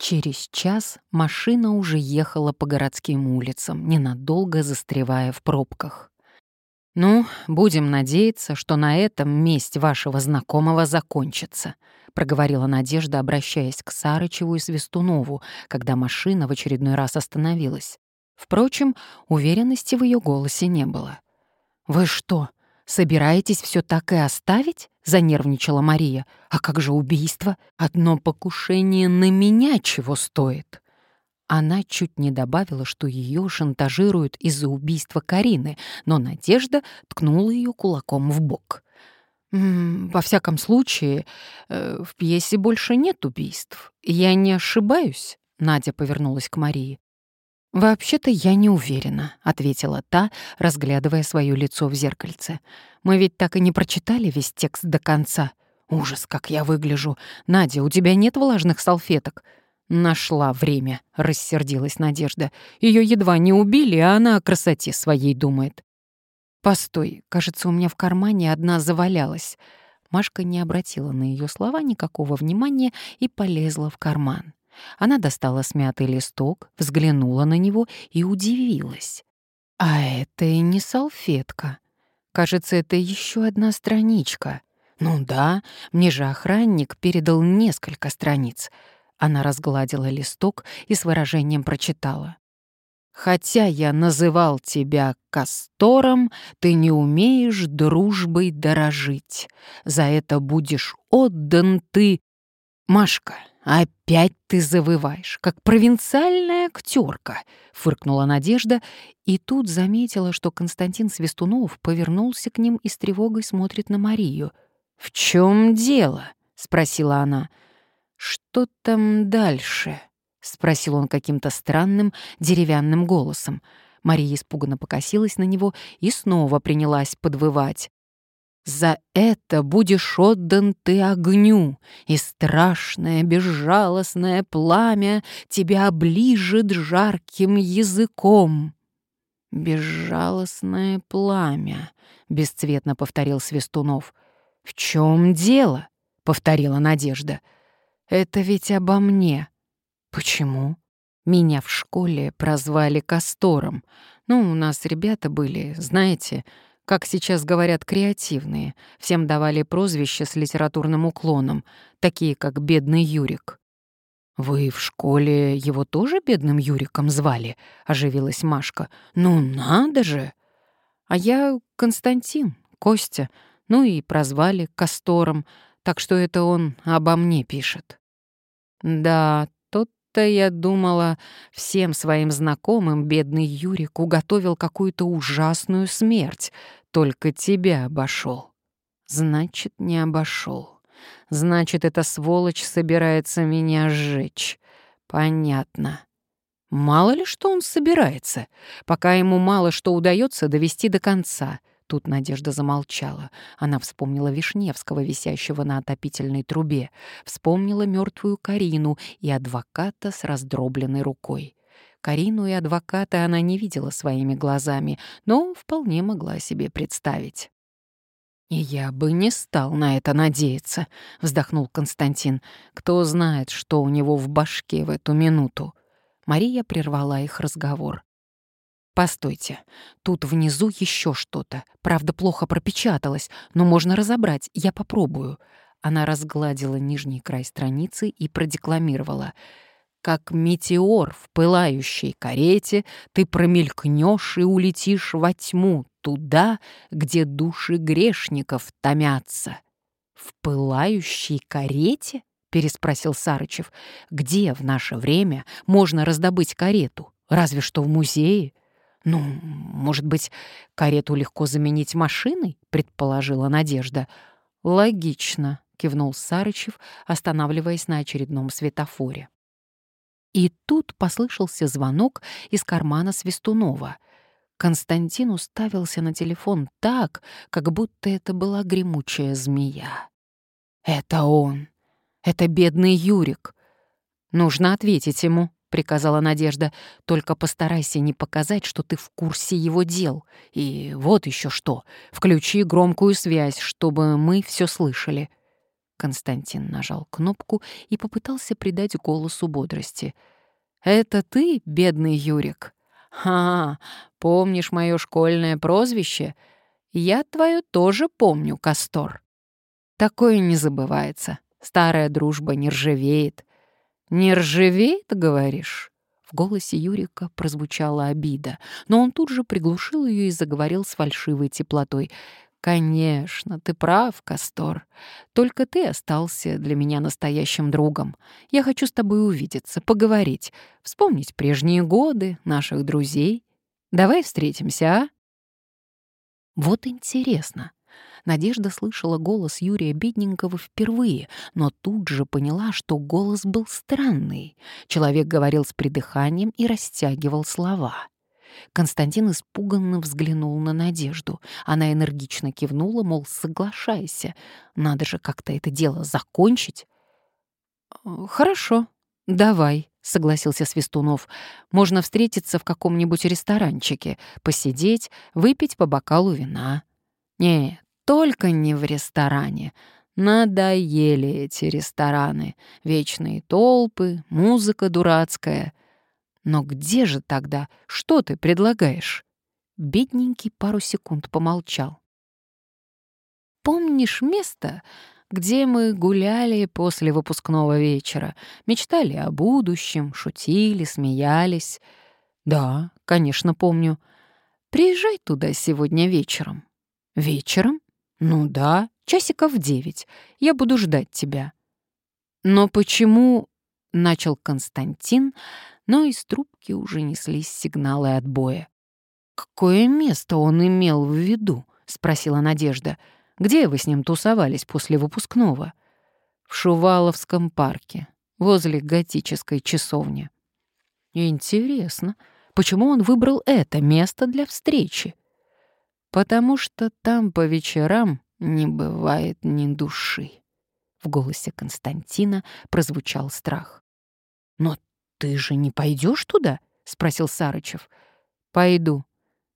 Через час машина уже ехала по городским улицам, ненадолго застревая в пробках. «Ну, будем надеяться, что на этом месть вашего знакомого закончится», — проговорила Надежда, обращаясь к Сарычеву и Свистунову, когда машина в очередной раз остановилась. Впрочем, уверенности в ее голосе не было. «Вы что, собираетесь все так и оставить?» — занервничала Мария. «А как же убийство? Одно покушение на меня чего стоит?» Она чуть не добавила, что ее шантажируют из-за убийства Карины, но Надежда ткнула ее кулаком в бок. «Во всяком случае, э, в пьесе больше нет убийств. Я не ошибаюсь?» Надя повернулась к Марии. «Вообще-то я не уверена», — ответила та, разглядывая свое лицо в зеркальце. «Мы ведь так и не прочитали весь текст до конца. Ужас, как я выгляжу. Надя, у тебя нет влажных салфеток?» «Нашла время», — рассердилась Надежда. Ее едва не убили, а она о красоте своей думает. «Постой, кажется, у меня в кармане одна завалялась». Машка не обратила на ее слова никакого внимания и полезла в карман. Она достала смятый листок, взглянула на него и удивилась. А это и не салфетка. Кажется, это еще одна страничка. Ну да, мне же охранник передал несколько страниц. Она разгладила листок и с выражением прочитала. «Хотя я называл тебя Кастором, ты не умеешь дружбой дорожить. За это будешь отдан ты...» «Машка, «Опять ты завываешь, как провинциальная актерка», — фыркнула Надежда, и тут заметила, что Константин Свистунов повернулся к ним и с тревогой смотрит на Марию. «В чем дело?» — спросила она. «Что там дальше?» — спросил он каким-то странным деревянным голосом. Мария испуганно покосилась на него и снова принялась подвывать. За это будешь отдан ты огню, и страшное безжалостное пламя тебя оближет жарким языком. «Безжалостное пламя», — бесцветно повторил Свистунов. «В чем дело?» — повторила Надежда. «Это ведь обо мне». «Почему?» Меня в школе прозвали Кастором. Ну, у нас ребята были, знаете, как сейчас говорят, креативные. Всем давали прозвища с литературным уклоном, такие как «Бедный Юрик». «Вы в школе его тоже бедным Юриком звали?» — оживилась Машка. «Ну надо же!» «А я Константин, Костя, ну и прозвали Кастором, так что это он обо мне пишет». «Да, то я думала, всем своим знакомым бедный Юрик уготовил какую-то ужасную смерть, только тебя обошел. Значит, не обошел. Значит, эта сволочь собирается меня сжечь. Понятно. Мало ли что он собирается, пока ему мало что удается довести до конца — Тут Надежда замолчала. Она вспомнила Вишневского, висящего на отопительной трубе, вспомнила мертвую Карину и адвоката с раздробленной рукой. Карину и адвоката она не видела своими глазами, но вполне могла себе представить. «И я бы не стал на это надеяться», — вздохнул Константин. «Кто знает, что у него в башке в эту минуту?» Мария прервала их разговор. Постойте, тут внизу еще что-то. Правда, плохо пропечаталось, но можно разобрать. Я попробую. Она разгладила нижний край страницы и продекламировала. «Как метеор в пылающей карете ты промелькнешь и улетишь во тьму, туда, где души грешников томятся». «В пылающей карете?» — переспросил Сарычев. «Где в наше время можно раздобыть карету? Разве что в музее?» «Ну, может быть, карету легко заменить машиной?» — предположила Надежда. «Логично», — кивнул Сарычев, останавливаясь на очередном светофоре. И тут послышался звонок из кармана Свистунова. Константин уставился на телефон так, как будто это была гремучая змея. «Это он! Это бедный Юрик! Нужно ответить ему!» — приказала Надежда. «Только постарайся не показать, что ты в курсе его дел. И вот еще что. Включи громкую связь, чтобы мы все слышали». Константин нажал кнопку и попытался придать голосу бодрости. «Это ты, бедный Юрик? Ха, помнишь мое школьное прозвище? Я твое тоже помню, Кастор. Такое не забывается. Старая дружба не ржавеет. Не ржавеет, говоришь?» В голосе Юрика прозвучала обида, но он тут же приглушил ее и заговорил с фальшивой теплотой. «Конечно, ты прав, Кастор. Только ты остался для меня настоящим другом. Я хочу с тобой увидеться, поговорить, вспомнить прежние годы, наших друзей. Давай встретимся, а?» Вот интересно. Надежда слышала голос Юрия Бедненького впервые, но тут же поняла, что голос был странный. Человек говорил с придыханием и растягивал слова. Константин испуганно взглянул на Надежду. Она энергично кивнула, мол, соглашайся. Надо же как-то это дело закончить. «Э, «Хорошо, давай», — согласился Свистунов. «Можно встретиться в каком-нибудь ресторанчике, посидеть, выпить по бокалу вина». «Не, только не в ресторане. Надоели эти рестораны. Вечные толпы, музыка дурацкая. Но где же тогда? Что ты предлагаешь?» Бедненький пару секунд помолчал. «Помнишь место, где мы гуляли после выпускного вечера, мечтали о будущем, шутили, смеялись?» «Да, конечно, помню. Приезжай туда сегодня вечером». «Вечером? Ну да, часиков в девять. Я буду ждать тебя». «Но почему...» — начал Константин, но из трубки уже неслись сигналы отбоя. «Какое место он имел в виду?» — спросила Надежда. «Где вы с ним тусовались после выпускного?» «В Шуваловском парке, возле готической часовни». «Интересно, почему он выбрал это место для встречи?» «Потому что там по вечерам не бывает ни души». В голосе Константина прозвучал страх. «Но «Ты же не пойдешь туда?» — спросил Сарычев. «Пойду.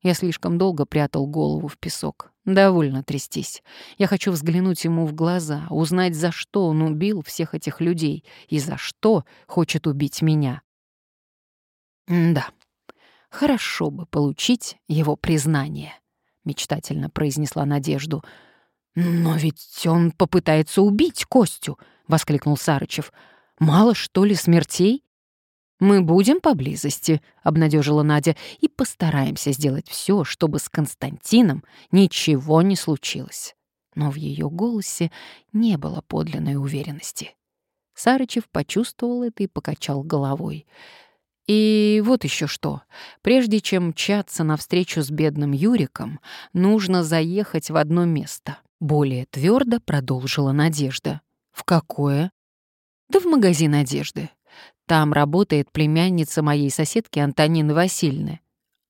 Я слишком долго прятал голову в песок. Довольно трястись. Я хочу взглянуть ему в глаза, узнать, за что он убил всех этих людей и за что хочет убить меня. да, хорошо бы получить его признание, мечтательно произнесла Надежду. Но ведь он попытается убить Костю, воскликнул Сарычев. Мало что ли смертей? «Мы будем поблизости», — обнадежила Надя, «и постараемся сделать все, чтобы с Константином ничего не случилось». Но в ее голосе не было подлинной уверенности. Сарычев почувствовал это и покачал головой. И вот еще что. Прежде чем мчаться навстречу с бедным Юриком, нужно заехать в одно место. Более твердо продолжила Надежда. В какое? Да в магазин одежды. Там работает племянница моей соседки Антонины Васильевны».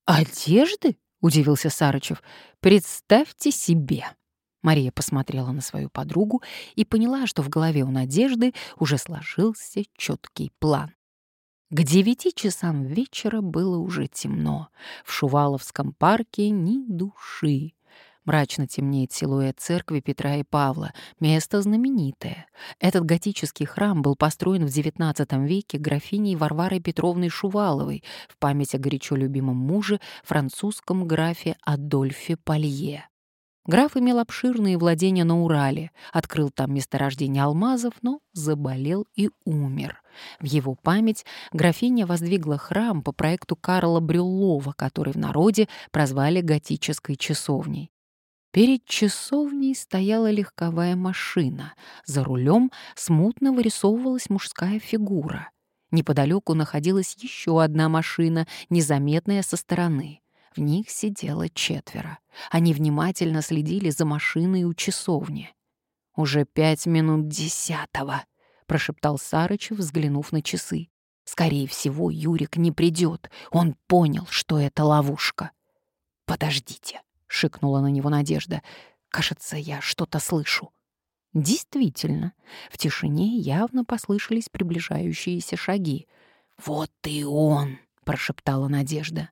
«Одежды?» — удивился Сарычев. «Представьте себе». Мария посмотрела на свою подругу и поняла, что в голове у Надежды уже сложился четкий план. К девяти часам вечера было уже темно. В Шуваловском парке ни души. Мрачно темнеет силуэт церкви Петра и Павла, место знаменитое. Этот готический храм был построен в XIX веке графиней Варварой Петровной Шуваловой в память о горячо любимом муже, французском графе Адольфе Палье. Граф имел обширные владения на Урале, открыл там месторождение алмазов, но заболел и умер. В его память графиня воздвигла храм по проекту Карла Брюллова, который в народе прозвали готической часовней. Перед часовней стояла легковая машина. За рулем смутно вырисовывалась мужская фигура. Неподалеку находилась еще одна машина, незаметная со стороны. В них сидело четверо. Они внимательно следили за машиной у часовни. «Уже пять минут десятого», — прошептал Сарычев, взглянув на часы. «Скорее всего, Юрик не придет. Он понял, что это ловушка». «Подождите», — шикнула на него Надежда. «Кажется, я что-то слышу». Действительно, в тишине явно послышались приближающиеся шаги. «Вот и он!» — прошептала Надежда.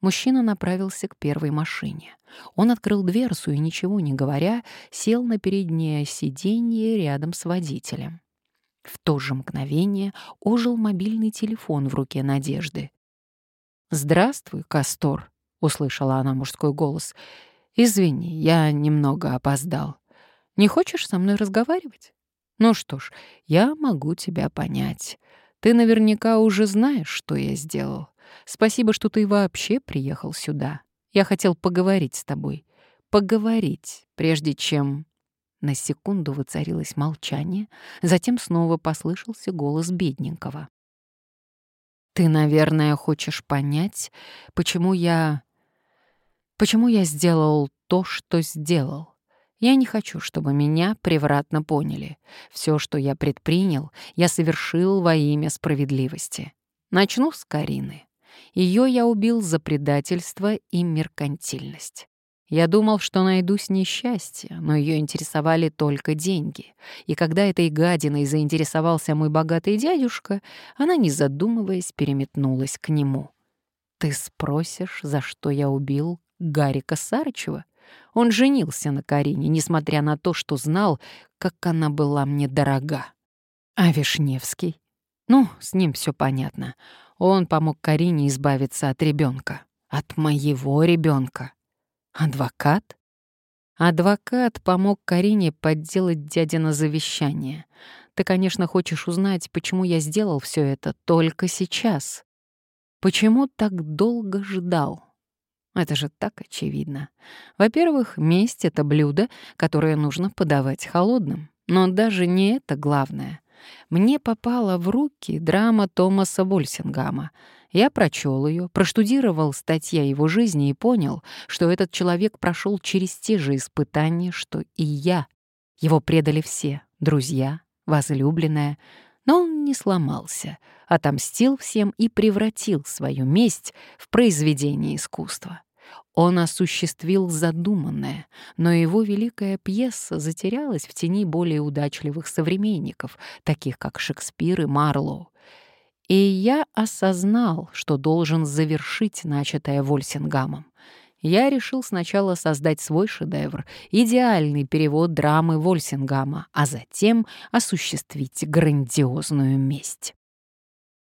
Мужчина направился к первой машине. Он открыл дверцу и, ничего не говоря, сел на переднее сиденье рядом с водителем. В то же мгновение ожил мобильный телефон в руке Надежды. «Здравствуй, Кастор», — услышала она мужской голос. «Извини, я немного опоздал. Не хочешь со мной разговаривать? Ну что ж, я могу тебя понять. Ты наверняка уже знаешь, что я сделал. Спасибо, что ты вообще приехал сюда. Я хотел поговорить с тобой. Поговорить, прежде чем...» На секунду воцарилось молчание, затем снова послышался голос бедненького. «Ты, наверное, хочешь понять, почему я... почему я сделал то, что сделал. Я не хочу, чтобы меня превратно поняли. Все, что я предпринял, я совершил во имя справедливости. Начну с Карины. Ее я убил за предательство и меркантильность. Я думал, что найду с ней счастье, но ее интересовали только деньги. И когда этой гадиной заинтересовался мой богатый дядюшка, она, не задумываясь, переметнулась к нему. «Ты спросишь, за что я убил Гарика Сарычева?» Он женился на Карине, несмотря на то, что знал, как она была мне дорога. А Вишневский? Ну, с ним все понятно. Он помог Карине избавиться от ребенка. От моего ребенка. Адвокат? Адвокат помог Карине подделать дядина завещание. Ты, конечно, хочешь узнать, почему я сделал все это только сейчас. Почему так долго ждал? Это же так очевидно. Во-первых, месть — это блюдо, которое нужно подавать холодным. Но даже не это главное. Мне попала в руки драма Томаса Вольсингама. Я прочел ее, проштудировал статья его жизни и понял, что этот человек прошел через те же испытания, что и я. Его предали все — друзья, возлюбленная. Но он не сломался, отомстил всем и превратил свою месть в произведение искусства. Он осуществил задуманное, но его великая пьеса затерялась в тени более удачливых современников, таких как Шекспир и Марлоу. И я осознал, что должен завершить начатое Вольсингамом. Я решил сначала создать свой шедевр, идеальный перевод драмы Вольсингама, а затем осуществить грандиозную месть.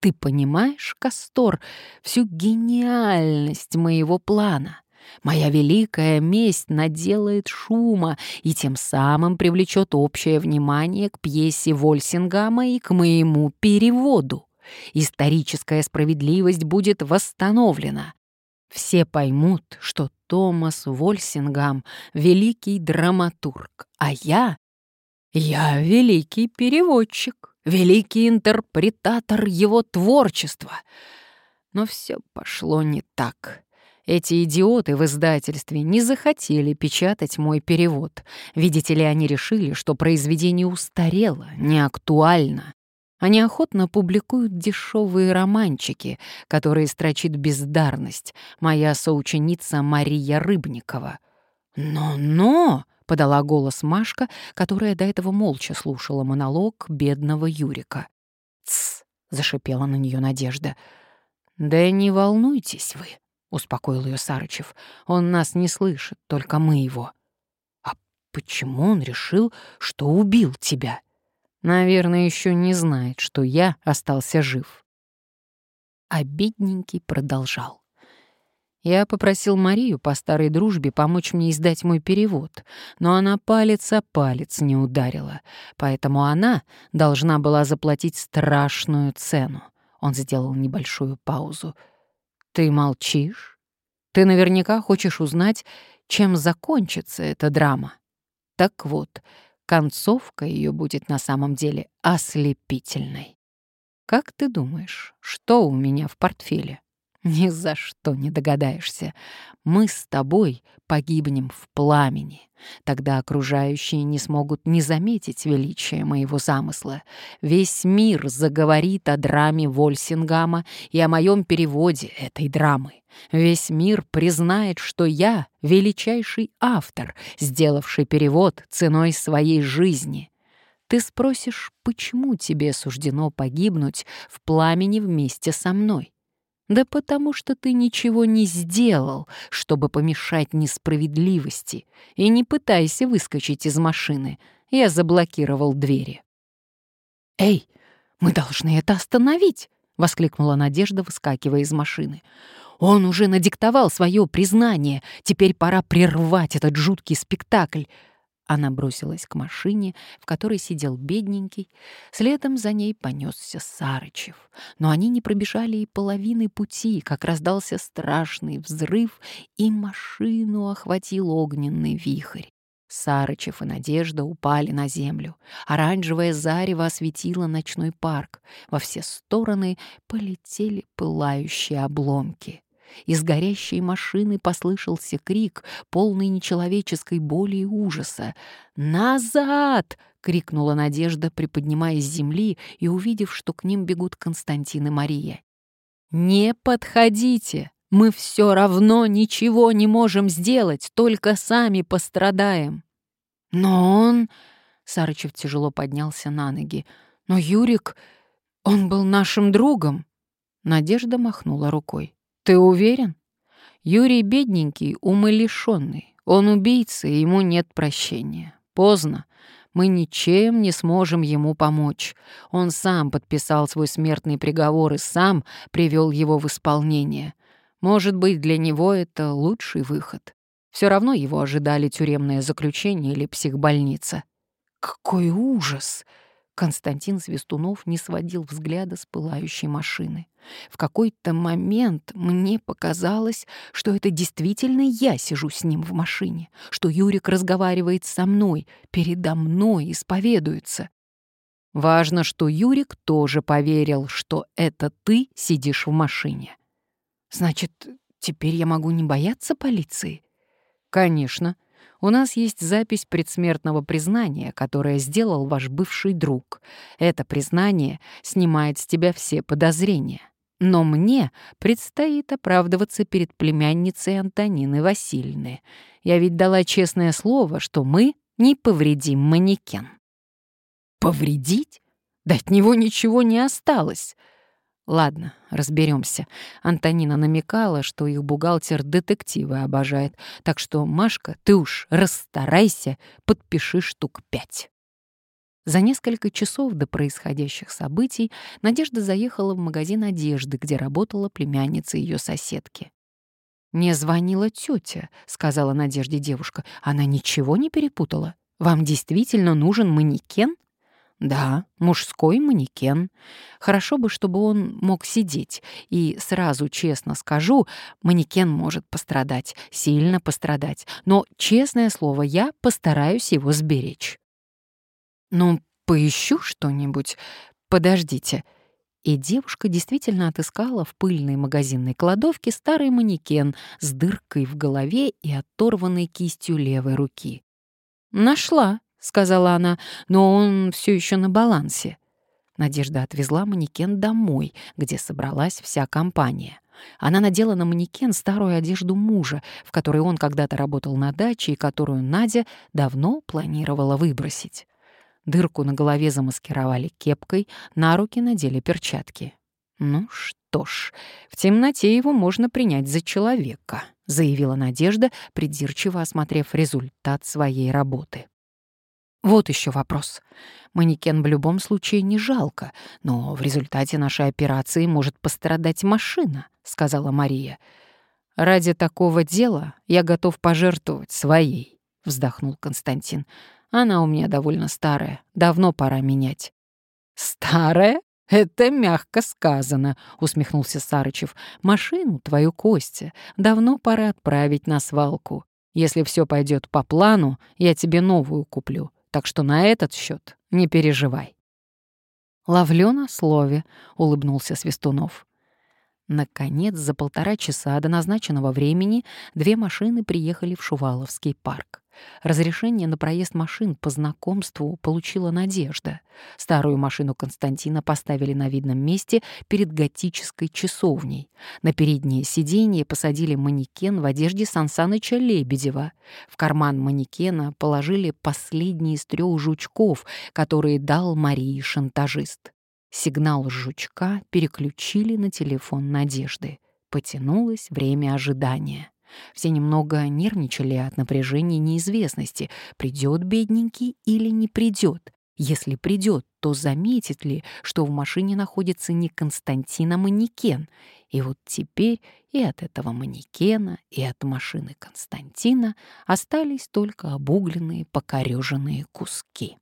Ты понимаешь, Кастор, всю гениальность моего плана? Моя великая месть наделает шума и тем самым привлечет общее внимание к пьесе Вольсингама и к моему переводу. Историческая справедливость будет восстановлена. Все поймут, что Томас Вольсингам — великий драматург, а я — я великий переводчик, великий интерпретатор его творчества. Но все пошло не так. Эти идиоты в издательстве не захотели печатать мой перевод. Видите ли, они решили, что произведение устарело, не актуально. Они охотно публикуют дешевые романчики, которые строчит бездарность, моя соученица Мария Рыбникова. «Но-но!» — подала голос Машка, которая до этого молча слушала монолог бедного Юрика. «Тсс!» — зашипела на нее Надежда. «Да не волнуйтесь вы!» — успокоил ее Сарычев. «Он нас не слышит, только мы его». «А почему он решил, что убил тебя?» «Наверное, еще не знает, что я остался жив». Бедненький продолжал. Я попросил Марию по старой дружбе помочь мне издать мой перевод, но она палец о палец не ударила, поэтому она должна была заплатить страшную цену. Он сделал небольшую паузу — ты молчишь? Ты наверняка хочешь узнать, чем закончится эта драма. Так вот, концовка ее будет на самом деле ослепительной. Как ты думаешь, что у меня в портфеле? Ни за что не догадаешься. Мы с тобой погибнем в пламени. Тогда окружающие не смогут не заметить величия моего замысла. Весь мир заговорит о драме Вольсингама и о моем переводе этой драмы. Весь мир признает, что я — величайший автор, сделавший перевод ценой своей жизни. Ты спросишь, почему тебе суждено погибнуть в пламени вместе со мной? Да потому что ты ничего не сделал, чтобы помешать несправедливости. И не пытайся выскочить из машины. Я заблокировал двери. «Эй, мы должны это остановить!» — воскликнула Надежда, выскакивая из машины. «Он уже надиктовал свое признание. Теперь пора прервать этот жуткий спектакль. Она бросилась к машине, в которой сидел бедненький. Следом за ней понесся Сарычев. Но они не пробежали и половины пути, как раздался страшный взрыв, и машину охватил огненный вихрь. Сарычев и Надежда упали на землю. Оранжевое зарево осветило ночной парк. Во все стороны полетели пылающие обломки. Из горящей машины послышался крик, полный нечеловеческой боли и ужаса. «Назад!» — крикнула Надежда, приподнимаясь с земли и увидев, что к ним бегут Константин и Мария. «Не подходите! Мы все равно ничего не можем сделать, только сами пострадаем!» «Но он...» — Сарычев тяжело поднялся на ноги. «Но Юрик, он был нашим другом!» Надежда махнула рукой. Ты уверен? Юрий бедненький, умалишенный. Он убийца, и ему нет прощения. Поздно. Мы ничем не сможем ему помочь. Он сам подписал свой смертный приговор и сам привел его в исполнение. Может быть, для него это лучший выход. Все равно его ожидали тюремное заключение или психбольница. Какой ужас! Константин Свистунов не сводил взгляда с пылающей машины. В какой-то момент мне показалось, что это действительно я сижу с ним в машине, что Юрик разговаривает со мной, передо мной исповедуется. Важно, что Юрик тоже поверил, что это ты сидишь в машине. Значит, теперь я могу не бояться полиции? Конечно. У нас есть запись предсмертного признания, которое сделал ваш бывший друг. Это признание снимает с тебя все подозрения. Но мне предстоит оправдываться перед племянницей Антонины Васильевны. Я ведь дала честное слово, что мы не повредим манекен. Повредить? Да от него ничего не осталось. Ладно, разберемся. Антонина намекала, что их бухгалтер детективы обожает. Так что, Машка, ты уж расстарайся, подпиши штук пять. За несколько часов до происходящих событий Надежда заехала в магазин одежды, где работала племянница ее соседки. «Мне звонила тетя», — сказала Надежде девушка. «Она ничего не перепутала? Вам действительно нужен манекен?» Да, мужской манекен. Хорошо бы, чтобы он мог сидеть. И сразу честно скажу, манекен может пострадать, сильно пострадать. Но, честное слово, я постараюсь его сберечь. Ну, поищу что-нибудь. Подождите. И девушка действительно отыскала в пыльной магазинной кладовке старый манекен с дыркой в голове и оторванной кистью левой руки. Нашла, сказала она, но он все еще на балансе. Надежда отвезла манекен домой, где собралась вся компания. Она надела на манекен старую одежду мужа, в которой он когда-то работал на даче и которую Надя давно планировала выбросить. Дырку на голове замаскировали кепкой, на руки надели перчатки. «Ну что ж, в темноте его можно принять за человека», заявила Надежда, придирчиво осмотрев результат своей работы. Вот еще вопрос. Манекен в любом случае не жалко, но в результате нашей операции может пострадать машина, сказала Мария. Ради такого дела я готов пожертвовать своей, вздохнул Константин. Она у меня довольно старая, давно пора менять. Старая? «Это мягко сказано», — усмехнулся Сарычев. «Машину твою, Костя, давно пора отправить на свалку. Если все пойдет по плану, я тебе новую куплю так что на этот счет не переживай. «Ловлю на слове», — улыбнулся Свистунов. Наконец, за полтора часа до назначенного времени две машины приехали в Шуваловский парк. Разрешение на проезд машин по знакомству получила Надежда. Старую машину Константина поставили на видном месте перед готической часовней. На переднее сиденье посадили манекен в одежде Сансаныча Лебедева. В карман манекена положили последний из трех жучков, которые дал Марии шантажист. Сигнал жучка переключили на телефон Надежды. Потянулось время ожидания. Все немного нервничали от напряжения неизвестности, придет бедненький или не придет. Если придет, то заметит ли, что в машине находится не Константин, а манекен. И вот теперь и от этого манекена, и от машины Константина остались только обугленные, покореженные куски.